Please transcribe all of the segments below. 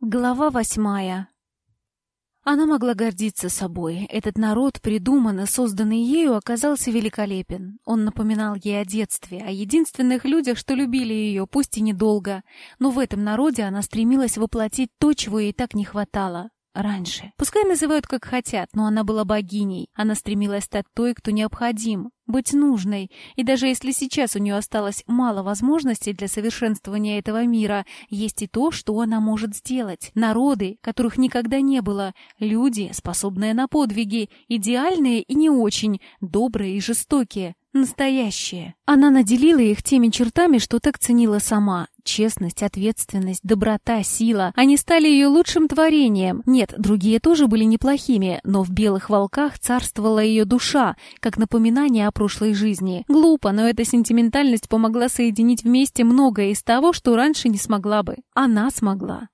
Глава восьмая. Она могла гордиться собой. Этот народ, придуманный, созданный ею, оказался великолепен. Он напоминал ей о детстве, о единственных людях, что любили ее, пусть и недолго. Но в этом народе она стремилась воплотить то, чего ей так не хватало раньше. Пускай называют как хотят, но она была богиней. Она стремилась стать той, кто необходим, быть нужной. И даже если сейчас у нее осталось мало возможностей для совершенствования этого мира, есть и то, что она может сделать. Народы, которых никогда не было, люди, способные на подвиги, идеальные и не очень, добрые и жестокие настоящее. Она наделила их теми чертами, что так ценила сама. Честность, ответственность, доброта, сила. Они стали ее лучшим творением. Нет, другие тоже были неплохими, но в белых волках царствовала ее душа, как напоминание о прошлой жизни. Глупо, но эта сентиментальность помогла соединить вместе многое из того, что раньше не смогла бы. Она смогла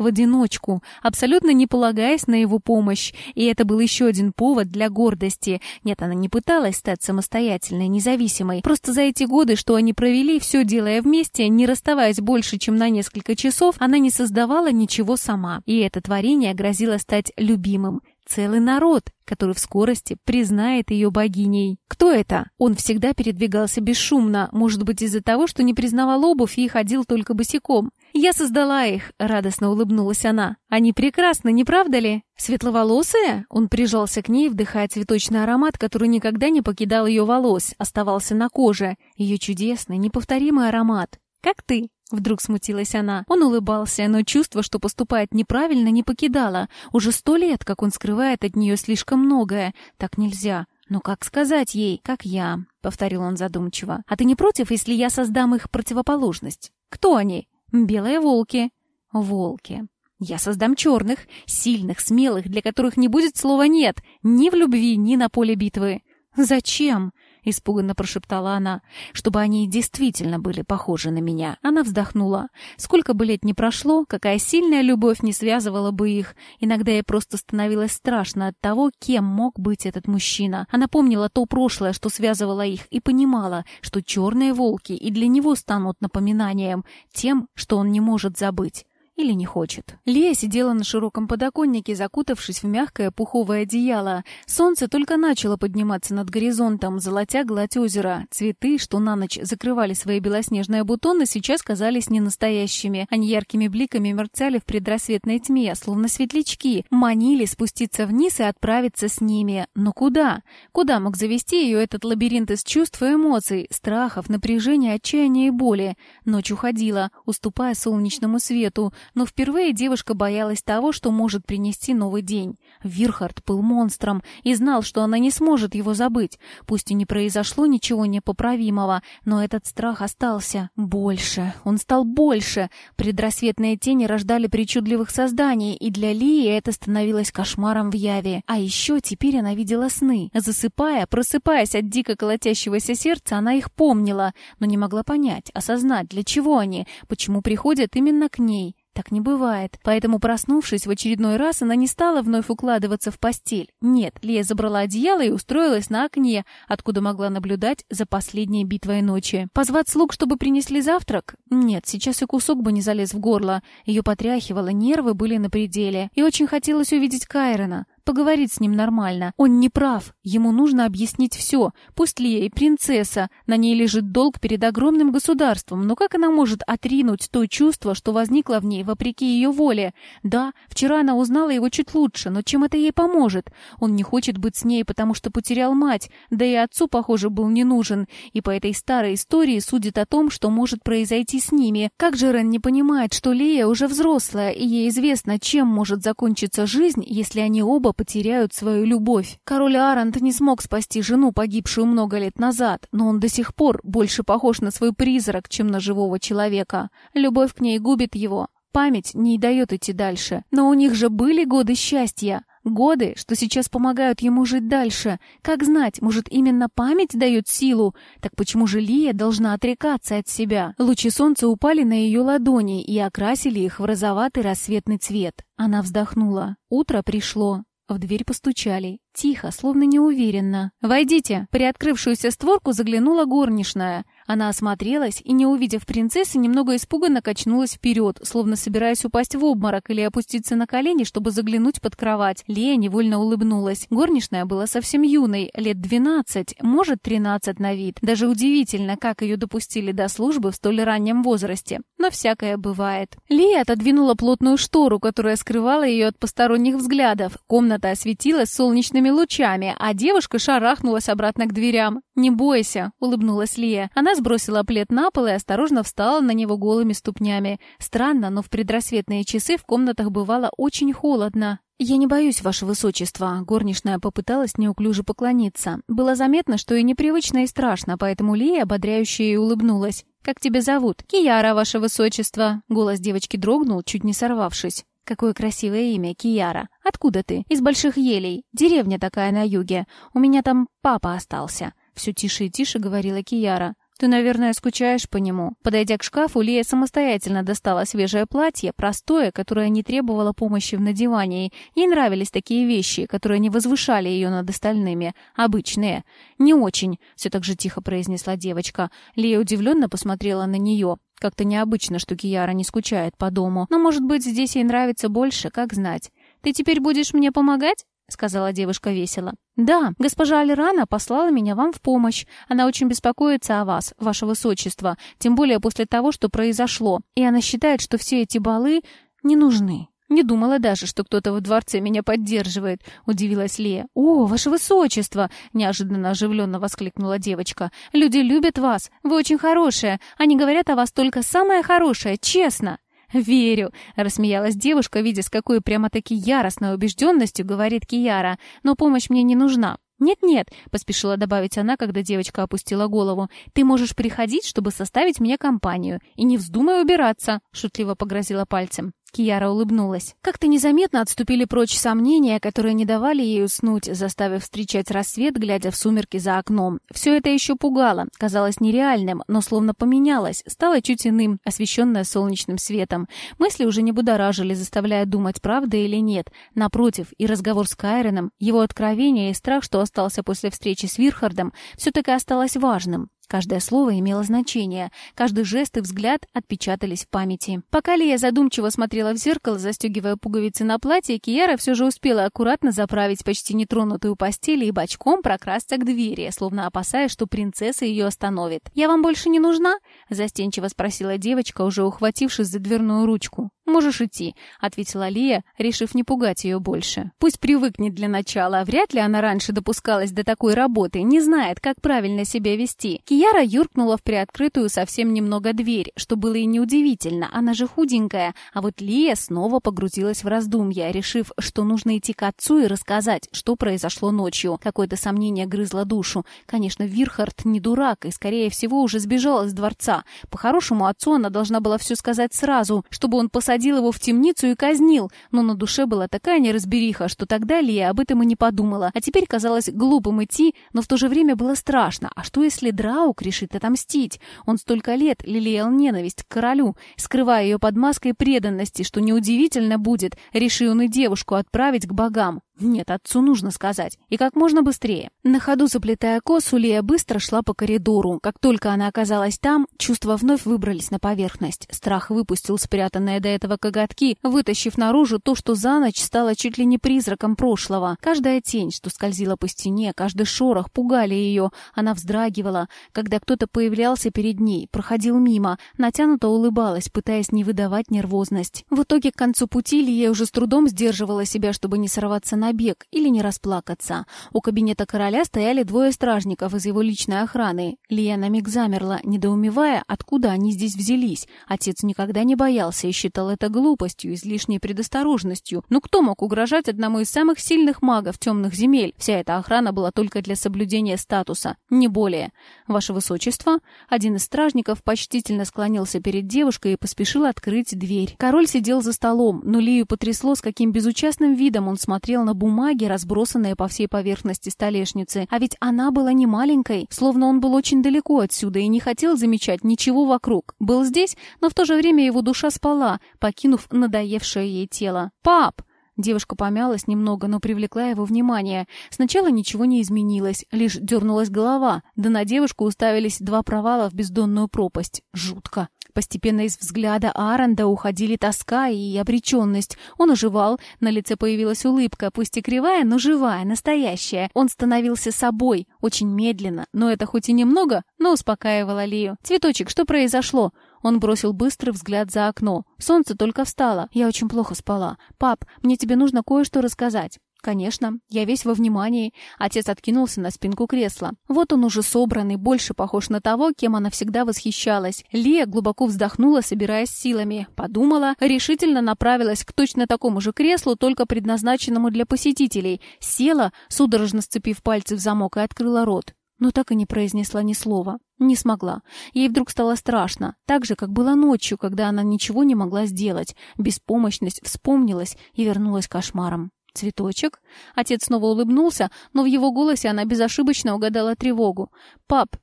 в одиночку, абсолютно не полагаясь на его помощь, и это был еще один повод для гордости. Нет, она не пыталась стать самостоятельной, независимой. Просто за эти годы, что они провели, все делая вместе, не расставаясь больше, чем на несколько часов, она не создавала ничего сама. И это творение грозило стать любимым целый народ, который в скорости признает ее богиней. Кто это? Он всегда передвигался бесшумно, может быть из-за того, что не признавал обувь и ходил только босиком. «Я создала их», — радостно улыбнулась она. «Они прекрасны, не правда ли?» «Светловолосые?» Он прижался к ней, вдыхая цветочный аромат, который никогда не покидал ее волос, оставался на коже. Ее чудесный, неповторимый аромат. «Как ты?» Вдруг смутилась она. Он улыбался, но чувство, что поступает неправильно, не покидало. Уже сто лет, как он скрывает от нее слишком многое. Так нельзя. «Но как сказать ей, как я?» — повторил он задумчиво. «А ты не против, если я создам их противоположность?» «Кто они?» «Белые волки». «Волки. Я создам черных, сильных, смелых, для которых не будет слова «нет» ни в любви, ни на поле битвы». «Зачем?» — испуганно прошептала она, чтобы они действительно были похожи на меня. Она вздохнула. Сколько бы лет ни прошло, какая сильная любовь не связывала бы их. Иногда ей просто становилось страшно от того, кем мог быть этот мужчина. Она помнила то прошлое, что связывало их, и понимала, что черные волки и для него станут напоминанием, тем, что он не может забыть. Или не хочет. Лия сидела на широком подоконнике, закутавшись в мягкое пуховое одеяло. Солнце только начало подниматься над горизонтом, золотя гладь озера. Цветы, что на ночь закрывали свои белоснежные бутоны, сейчас казались ненастоящими. Они яркими бликами мерцали в предрассветной тьме, словно светлячки. Манили спуститься вниз и отправиться с ними. Но куда? Куда мог завести ее этот лабиринт из чувств и эмоций, страхов, напряжения, отчаяния и боли? Ночь уходила, уступая солнечному свету но впервые девушка боялась того, что может принести новый день. Вирхард был монстром и знал, что она не сможет его забыть. Пусть и не произошло ничего непоправимого, но этот страх остался. Больше. Он стал больше. Предрассветные тени рождали причудливых созданий, и для Лии это становилось кошмаром в яве. А еще теперь она видела сны. Засыпая, просыпаясь от дико колотящегося сердца, она их помнила, но не могла понять, осознать, для чего они, почему приходят именно к ней. Так не бывает. Поэтому, проснувшись в очередной раз, она не стала вновь укладываться в постель. Нет, Лия забрала одеяло и устроилась на окне, откуда могла наблюдать за последней битвой ночи. Позвать слуг, чтобы принесли завтрак? Нет, сейчас и кусок бы не залез в горло. Ее потряхивало, нервы были на пределе. И очень хотелось увидеть Кайрона поговорить с ним нормально. Он не прав. Ему нужно объяснить все. Пусть Лия и принцесса. На ней лежит долг перед огромным государством. Но как она может отринуть то чувство, что возникло в ней вопреки ее воле? Да, вчера она узнала его чуть лучше, но чем это ей поможет? Он не хочет быть с ней, потому что потерял мать. Да и отцу, похоже, был не нужен. И по этой старой истории судит о том, что может произойти с ними. Как же Рен не понимает, что Лия уже взрослая, и ей известно, чем может закончиться жизнь, если они оба потеряют свою любовь. Король Арант не смог спасти жену, погибшую много лет назад, но он до сих пор больше похож на свой призрак, чем на живого человека. Любовь к ней губит его. Память не дает идти дальше. Но у них же были годы счастья. Годы, что сейчас помогают ему жить дальше. Как знать, может, именно память дает силу? Так почему же Лия должна отрекаться от себя? Лучи солнца упали на ее ладони и окрасили их в розоватый рассветный цвет. Она вздохнула. Утро пришло. В дверь постучали. Тихо, словно неуверенно. «Войдите!» При открывшуюся створку заглянула горничная. Она осмотрелась и, не увидев принцессы, немного испуганно качнулась вперед, словно собираясь упасть в обморок или опуститься на колени, чтобы заглянуть под кровать. Лея невольно улыбнулась. Горничная была совсем юной, лет 12, может 13 на вид. Даже удивительно, как ее допустили до службы в столь раннем возрасте. Но всякое бывает. Лея отодвинула плотную штору, которая скрывала ее от посторонних взглядов. Комната осветилась солнечными лучами, а девушка шарахнулась обратно к дверям. «Не бойся», — улыбнулась Лия. Она сбросила плед на пол и осторожно встала на него голыми ступнями. Странно, но в предрассветные часы в комнатах бывало очень холодно. «Я не боюсь, ваше высочество», — горничная попыталась неуклюже поклониться. Было заметно, что и непривычно, и страшно, поэтому Лия ободряюще ей улыбнулась. «Как тебя зовут?» «Кияра, ваше высочество». Голос девочки дрогнул, чуть не сорвавшись. «Какое красивое имя, Кияра. Откуда ты?» «Из Больших Елей. Деревня такая на юге. У меня там папа остался». Все тише и тише говорила Кияра. «Ты, наверное, скучаешь по нему». Подойдя к шкафу, Лия самостоятельно достала свежее платье, простое, которое не требовало помощи в надевании. Ей нравились такие вещи, которые не возвышали ее над остальными. Обычные. «Не очень», — все так же тихо произнесла девочка. Лия удивленно посмотрела на нее. Как-то необычно, что Кияра не скучает по дому. Но, может быть, здесь ей нравится больше, как знать. «Ты теперь будешь мне помогать?» — сказала девушка весело. «Да, госпожа Алирана послала меня вам в помощь. Она очень беспокоится о вас, ваше высочество, тем более после того, что произошло. И она считает, что все эти балы не нужны». «Не думала даже, что кто-то во дворце меня поддерживает», — удивилась Лея. «О, ваше высочество!» — неожиданно оживленно воскликнула девочка. «Люди любят вас. Вы очень хорошая. Они говорят о вас только самое хорошее, честно». «Верю», — рассмеялась девушка, видя, с какой прямо-таки яростной убежденностью говорит Кияра. «Но помощь мне не нужна. «Нет-нет», — поспешила добавить она, когда девочка опустила голову. «Ты можешь приходить, чтобы составить мне компанию. И не вздумай убираться», — шутливо погрозила пальцем. Кияра улыбнулась. Как-то незаметно отступили прочь сомнения, которые не давали ей уснуть, заставив встречать рассвет, глядя в сумерки за окном. Все это еще пугало, казалось нереальным, но словно поменялось, стало чуть иным, освещенное солнечным светом. Мысли уже не будоражили, заставляя думать, правда или нет. Напротив, и разговор с Кайроном, его откровение и страх, что остался после встречи с Вирхардом, все-таки осталось важным. Каждое слово имело значение, каждый жест и взгляд отпечатались в памяти. Пока Лия задумчиво смотрела в зеркало, застегивая пуговицы на платье, Кияра все же успела аккуратно заправить почти нетронутую постель и бочком прокрасться к двери, словно опасаясь, что принцесса ее остановит. «Я вам больше не нужна?» — застенчиво спросила девочка, уже ухватившись за дверную ручку. «Можешь идти», — ответила Лия, решив не пугать ее больше. «Пусть привыкнет для начала. Вряд ли она раньше допускалась до такой работы, не знает, как правильно себя вести». Кияра юркнула в приоткрытую совсем немного дверь, что было и неудивительно, она же худенькая. А вот Лия снова погрузилась в раздумья, решив, что нужно идти к отцу и рассказать, что произошло ночью. Какое-то сомнение грызло душу. Конечно, Вирхард не дурак и, скорее всего, уже сбежал из дворца. По-хорошему, отцу она должна была все сказать сразу, чтобы он посадил посадил его в темницу и казнил, но на душе была такая неразбериха, что тогда Лия об этом и не подумала, а теперь казалось глупым идти, но в то же время было страшно. А что, если Драук решит отомстить? Он столько лет лелеял ненависть к королю, скрывая ее под маской преданности, что неудивительно будет, реши он и девушку отправить к богам. Нет, отцу нужно сказать. И как можно быстрее. На ходу заплетая косу, Лия быстро шла по коридору. Как только она оказалась там, чувства вновь выбрались на поверхность. Страх выпустил спрятанные до этого коготки, вытащив наружу то, что за ночь стало чуть ли не призраком прошлого. Каждая тень, что скользила по стене, каждый шорох пугали ее. Она вздрагивала, когда кто-то появлялся перед ней, проходил мимо, натянуто улыбалась, пытаясь не выдавать нервозность. В итоге к концу пути Лия уже с трудом сдерживала себя, чтобы не сорваться на бег или не расплакаться. У кабинета короля стояли двое стражников из его личной охраны. Лия на миг замерла, недоумевая, откуда они здесь взялись. Отец никогда не боялся и считал это глупостью, излишней предосторожностью. Но кто мог угрожать одному из самых сильных магов темных земель? Вся эта охрана была только для соблюдения статуса, не более. «Ваше высочество?» Один из стражников почтительно склонился перед девушкой и поспешил открыть дверь. Король сидел за столом, но Лию потрясло, с каким безучастным видом он смотрел на бумаги, разбросанные по всей поверхности столешницы. А ведь она была не маленькой, словно он был очень далеко отсюда и не хотел замечать ничего вокруг. Был здесь, но в то же время его душа спала, покинув надоевшее ей тело. «Пап!» Девушка помялась немного, но привлекла его внимание. Сначала ничего не изменилось, лишь дернулась голова, да на девушку уставились два провала в бездонную пропасть. Жутко. Постепенно из взгляда Ааронда уходили тоска и обреченность. Он оживал, на лице появилась улыбка, пусть и кривая, но живая, настоящая. Он становился собой, очень медленно, но это хоть и немного, но успокаивало Лию. «Цветочек, что произошло?» Он бросил быстрый взгляд за окно. Солнце только встало. Я очень плохо спала. «Пап, мне тебе нужно кое-что рассказать». «Конечно, я весь во внимании». Отец откинулся на спинку кресла. Вот он уже собранный, больше похож на того, кем она всегда восхищалась. Лия глубоко вздохнула, собираясь силами. Подумала, решительно направилась к точно такому же креслу, только предназначенному для посетителей. Села, судорожно сцепив пальцы в замок, и открыла рот но так и не произнесла ни слова. Не смогла. Ей вдруг стало страшно, так же, как было ночью, когда она ничего не могла сделать. Беспомощность вспомнилась и вернулась кошмаром. «Цветочек?» Отец снова улыбнулся, но в его голосе она безошибочно угадала тревогу. «Пап,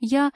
я...»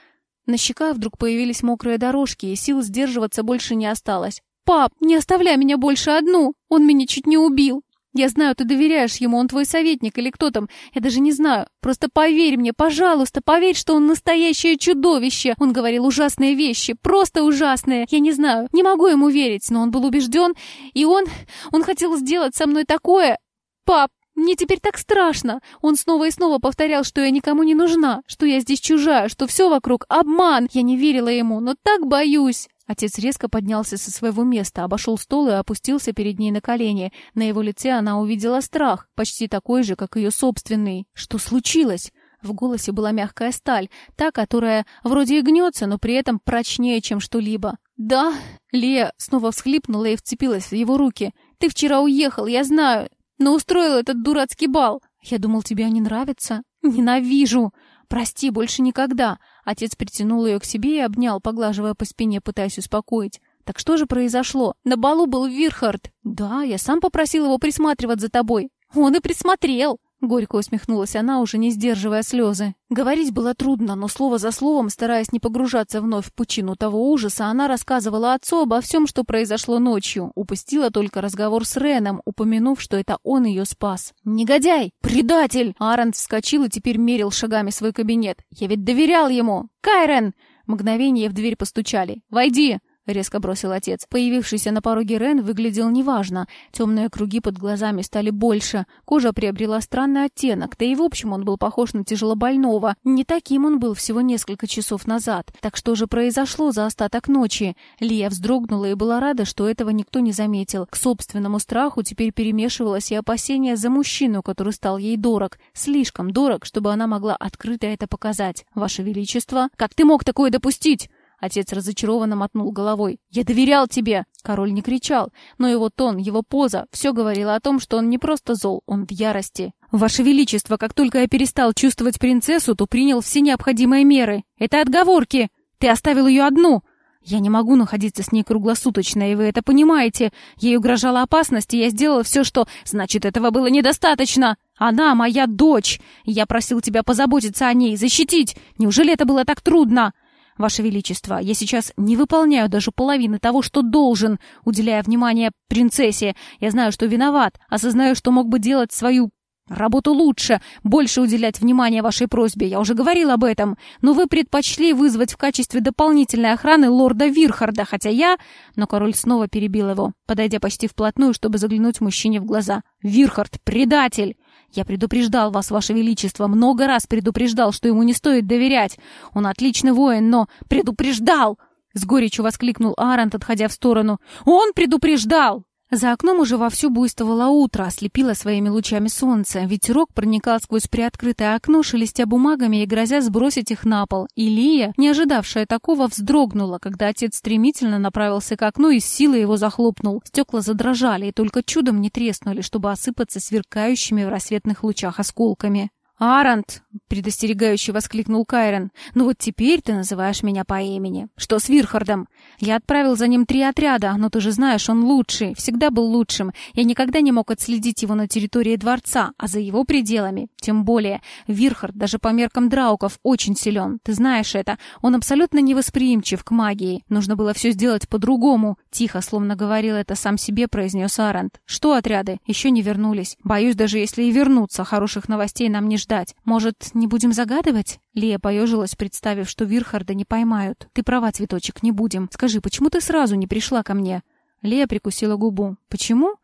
На щеках вдруг появились мокрые дорожки, и сил сдерживаться больше не осталось. «Пап, не оставляй меня больше одну! Он меня чуть не убил!» Я знаю, ты доверяешь ему, он твой советник или кто там. Я даже не знаю. Просто поверь мне, пожалуйста, поверь, что он настоящее чудовище. Он говорил ужасные вещи, просто ужасные. Я не знаю, не могу ему верить, но он был убежден, и он... Он хотел сделать со мной такое... Пап, мне теперь так страшно. Он снова и снова повторял, что я никому не нужна, что я здесь чужая, что все вокруг обман. Я не верила ему, но так боюсь. Отец резко поднялся со своего места, обошел стол и опустился перед ней на колени. На его лице она увидела страх, почти такой же, как ее собственный. Что случилось? В голосе была мягкая сталь, та, которая вроде и гнется, но при этом прочнее, чем что-либо. «Да?» Лея снова всхлипнула и вцепилась в его руки. «Ты вчера уехал, я знаю, но устроил этот дурацкий бал. Я думал, тебе они нравятся. Ненавижу. Прости, больше никогда. Отец притянул ее к себе и обнял, поглаживая по спине, пытаясь успокоить. «Так что же произошло? На балу был Вирхард!» «Да, я сам попросил его присматривать за тобой». «Он и присмотрел!» Горько усмехнулась она, уже не сдерживая слезы. Говорить было трудно, но слово за словом, стараясь не погружаться вновь в пучину того ужаса, она рассказывала отцу обо всем, что произошло ночью. Упустила только разговор с Реном, упомянув, что это он ее спас. «Негодяй! Предатель!» Арент вскочил и теперь мерил шагами свой кабинет. «Я ведь доверял ему! Кайрен!» Мгновение в дверь постучали. «Войди!» — резко бросил отец. Появившийся на пороге Рен выглядел неважно. Темные круги под глазами стали больше, кожа приобрела странный оттенок, да и в общем он был похож на тяжелобольного. Не таким он был всего несколько часов назад. Так что же произошло за остаток ночи? Лия вздрогнула и была рада, что этого никто не заметил. К собственному страху теперь перемешивалось и опасение за мужчину, который стал ей дорог. Слишком дорог, чтобы она могла открыто это показать. «Ваше Величество, как ты мог такое допустить?» Отец разочарованно мотнул головой. «Я доверял тебе!» Король не кричал, но его тон, его поза, все говорило о том, что он не просто зол, он в ярости. «Ваше Величество, как только я перестал чувствовать принцессу, то принял все необходимые меры. Это отговорки! Ты оставил ее одну!» «Я не могу находиться с ней круглосуточно, и вы это понимаете. Ей угрожала опасность, и я сделала все, что... Значит, этого было недостаточно. Она моя дочь. Я просил тебя позаботиться о ней, защитить. Неужели это было так трудно?» Ваше Величество, я сейчас не выполняю даже половины того, что должен, уделяя внимание принцессе. Я знаю, что виноват, осознаю, что мог бы делать свою работу лучше, больше уделять внимание вашей просьбе. Я уже говорил об этом. Но вы предпочли вызвать в качестве дополнительной охраны лорда Вирхарда, хотя я... Но король снова перебил его, подойдя почти вплотную, чтобы заглянуть мужчине в глаза. «Вирхард, предатель! Я предупреждал вас, ваше величество, много раз предупреждал, что ему не стоит доверять. Он отличный воин, но предупреждал!» С горечью воскликнул Арант, отходя в сторону. «Он предупреждал!» За окном уже вовсю буйствовало утро, ослепило своими лучами солнце. Ветерок проникал сквозь приоткрытое окно, шелестя бумагами и грозя сбросить их на пол. И Лия, не ожидавшая такого, вздрогнула, когда отец стремительно направился к окну и с силой его захлопнул. Стекла задрожали и только чудом не треснули, чтобы осыпаться сверкающими в рассветных лучах осколками. «Арант!» — предостерегающе воскликнул Кайрон. «Ну вот теперь ты называешь меня по имени. Что с Вирхардом? Я отправил за ним три отряда, но ты же знаешь, он лучший, всегда был лучшим. Я никогда не мог отследить его на территории дворца, а за его пределами. Тем более, Вирхард даже по меркам драуков очень силен. Ты знаешь это. Он абсолютно невосприимчив к магии. Нужно было все сделать по-другому». Тихо, словно говорил это сам себе, произнес Арант. «Что отряды? Еще не вернулись. Боюсь, даже если и вернутся, хороших новостей нам не ждать ждать. Может, не будем загадывать?» Лия поежилась, представив, что Вирхарда не поймают. «Ты права, цветочек, не будем. Скажи, почему ты сразу не пришла ко мне?» Лия прикусила губу. «Почему?»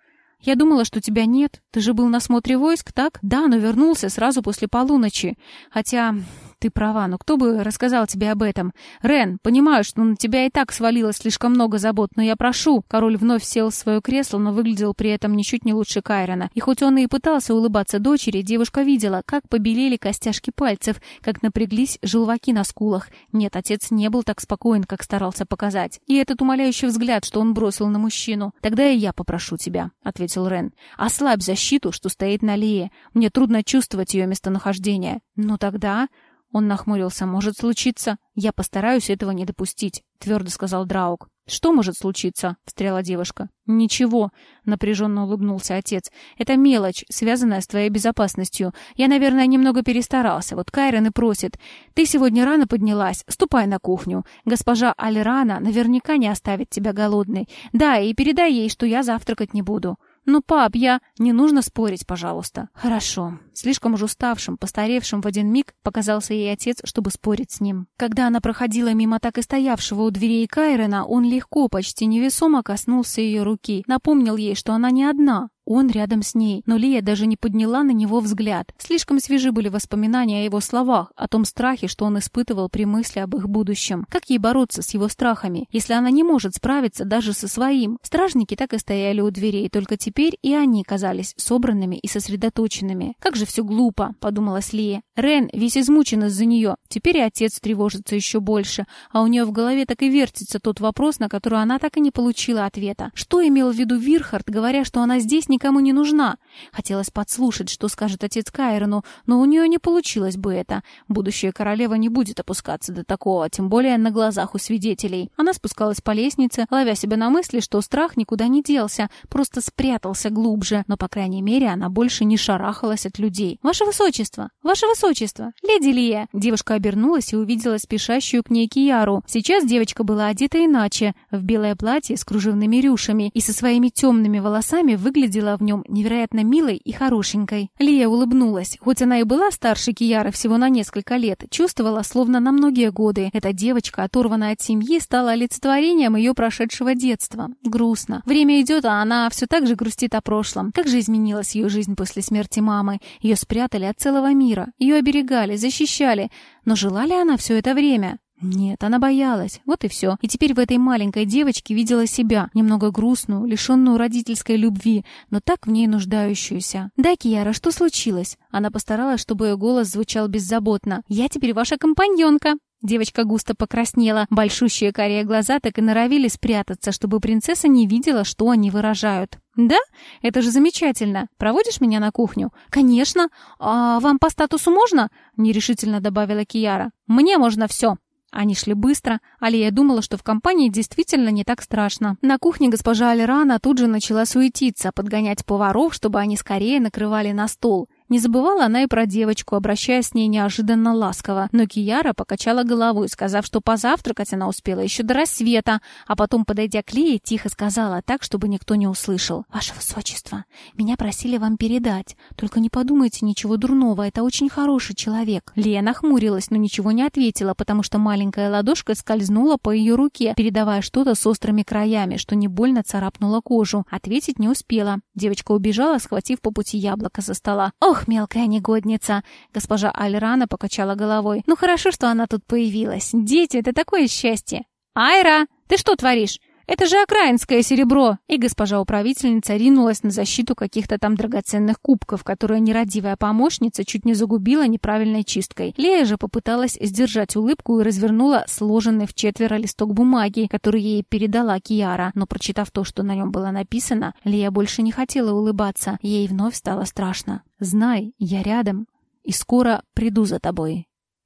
«Я думала, что тебя нет. Ты же был на смотре войск, так?» «Да, но вернулся сразу после полуночи. Хотя ты права, но кто бы рассказал тебе об этом? Рен, понимаю, что на тебя и так свалилось слишком много забот, но я прошу. Король вновь сел в свое кресло, но выглядел при этом ничуть не лучше Кайрона. И хоть он и пытался улыбаться дочери, девушка видела, как побелели костяшки пальцев, как напряглись желваки на скулах. Нет, отец не был так спокоен, как старался показать. И этот умоляющий взгляд, что он бросил на мужчину. «Тогда и я попрошу тебя», — ответил Рен. «Ослабь защиту, что стоит на Лее. Мне трудно чувствовать ее местонахождение». «Ну тогда...» Он нахмурился. «Может случиться? Я постараюсь этого не допустить», — твердо сказал Драук. «Что может случиться?» — встряла девушка. «Ничего», — напряженно улыбнулся отец. «Это мелочь, связанная с твоей безопасностью. Я, наверное, немного перестарался. Вот Кайрон и просит. Ты сегодня рано поднялась. Ступай на кухню. Госпожа Альрана наверняка не оставит тебя голодной. Да, и передай ей, что я завтракать не буду». «Ну, пап, я...» «Не нужно спорить, пожалуйста». «Хорошо». Слишком уж уставшим, постаревшим в один миг показался ей отец, чтобы спорить с ним. Когда она проходила мимо так и стоявшего у дверей Кайрена, он легко, почти невесомо коснулся ее руки, напомнил ей, что она не одна, он рядом с ней, но Лия даже не подняла на него взгляд. Слишком свежи были воспоминания о его словах, о том страхе, что он испытывал при мысли об их будущем. Как ей бороться с его страхами, если она не может справиться даже со своим? Стражники так и стояли у дверей, только теперь и они казались собранными и сосредоточенными. «Как же все глупо», — подумалась Лия. Рен весь измучен из-за нее. Теперь и отец тревожится еще больше, а у нее в голове так и вертится тот вопрос, на который она так и не получила ответа. Что имел в виду Вирхард, говоря, что она здесь не никому не нужна. Хотелось подслушать, что скажет отец Кайрону, но у нее не получилось бы это. Будущая королева не будет опускаться до такого, тем более на глазах у свидетелей. Она спускалась по лестнице, ловя себя на мысли, что страх никуда не делся, просто спрятался глубже, но, по крайней мере, она больше не шарахалась от людей. «Ваше высочество! Ваше высочество! Леди Лия!» Девушка обернулась и увидела спешащую к ней Кияру. Сейчас девочка была одета иначе, в белое платье с кружевными рюшами и со своими темными волосами выглядела выглядела в нем невероятно милой и хорошенькой. Лия улыбнулась. Хоть она и была старше Кияры всего на несколько лет, чувствовала, словно на многие годы. Эта девочка, оторванная от семьи, стала олицетворением ее прошедшего детства. Грустно. Время идет, а она все так же грустит о прошлом. Как же изменилась ее жизнь после смерти мамы. Ее спрятали от целого мира. Ее оберегали, защищали. Но жила ли она все это время? Нет, она боялась. Вот и все. И теперь в этой маленькой девочке видела себя, немного грустную, лишенную родительской любви, но так в ней нуждающуюся. «Да, Кияра, что случилось?» Она постаралась, чтобы ее голос звучал беззаботно. «Я теперь ваша компаньонка!» Девочка густо покраснела, большущие карие глаза так и норовили спрятаться, чтобы принцесса не видела, что они выражают. «Да? Это же замечательно. Проводишь меня на кухню?» «Конечно. А вам по статусу можно?» — нерешительно добавила Кияра. «Мне можно все», они шли быстро. Алия думала, что в компании действительно не так страшно. На кухне госпожа Алирана тут же начала суетиться, подгонять поваров, чтобы они скорее накрывали на стол. Не забывала она и про девочку, обращаясь с ней неожиданно ласково. Но Кияра покачала головой, сказав, что позавтракать она успела еще до рассвета, а потом, подойдя к Лее, тихо сказала так, чтобы никто не услышал. «Ваше Высочество, меня просили вам передать. Только не подумайте ничего дурного, это очень хороший человек». Лия нахмурилась, но ничего не ответила, потому что маленькая ладошка скользнула по ее руке, передавая что-то с острыми краями, что не больно царапнуло кожу. Ответить не успела. Девочка убежала, схватив по пути яблоко со стола. «Ох, «Ох, мелкая негодница!» Госпожа Альрана покачала головой. «Ну хорошо, что она тут появилась. Дети — это такое счастье!» «Айра, ты что творишь? Это же окраинское серебро!» И госпожа управительница ринулась на защиту каких-то там драгоценных кубков, которые нерадивая помощница чуть не загубила неправильной чисткой. Лея же попыталась сдержать улыбку и развернула сложенный в четверо листок бумаги, который ей передала Киара. Но прочитав то, что на нем было написано, Лея больше не хотела улыбаться. Ей вновь стало страшно. «Знай, я рядом, и скоро приду за тобой.